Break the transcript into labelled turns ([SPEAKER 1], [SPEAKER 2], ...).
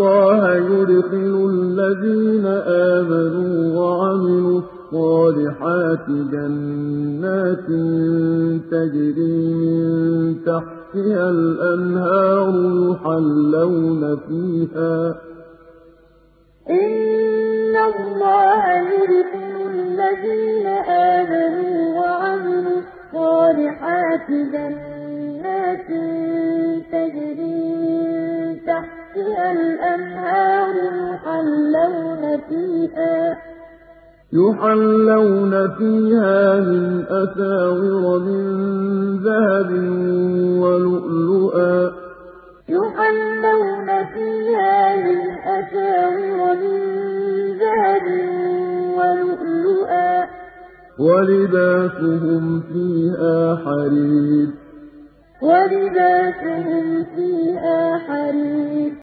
[SPEAKER 1] اللَّهَ يُدْخِلُ الَّذِينَ آمَنُوا وَعَمِلُوا الصَّالِحَاتِ جَنَّاتٍ تَجْرِي مِن تَحْتِهَا الْأَنْهَارُ يُحَلَّوْنَ فِيهَا.
[SPEAKER 2] إِنَّ اللَّهَ يُدْخِلُ الَّذِينَ آمَنُوا وَعَمِلُوا الصَّالِحَاتِ جَنَّاتٍ تَحْتِهَا الْأَنْهَارُ يُحَلَّوْنَ فِيهَا.
[SPEAKER 1] يُحَلَّوْنَ فِيهَا مِنْ أَسَاوِرَ مِن ذَهَبٍ وَلُؤْلُؤًا ۖ.
[SPEAKER 2] يُحَلَّوْنَ فِيهَا مِنْ أَسَاوِرَ مِن ذَهَبٍ وَلُؤْلُؤًا ۖ.
[SPEAKER 1] وَلِبَاسُهُمْ فِيهَا حَرِيرٌ.
[SPEAKER 2] وَلِبَاسُهُمْ فِيهَا حَرِيرٌ.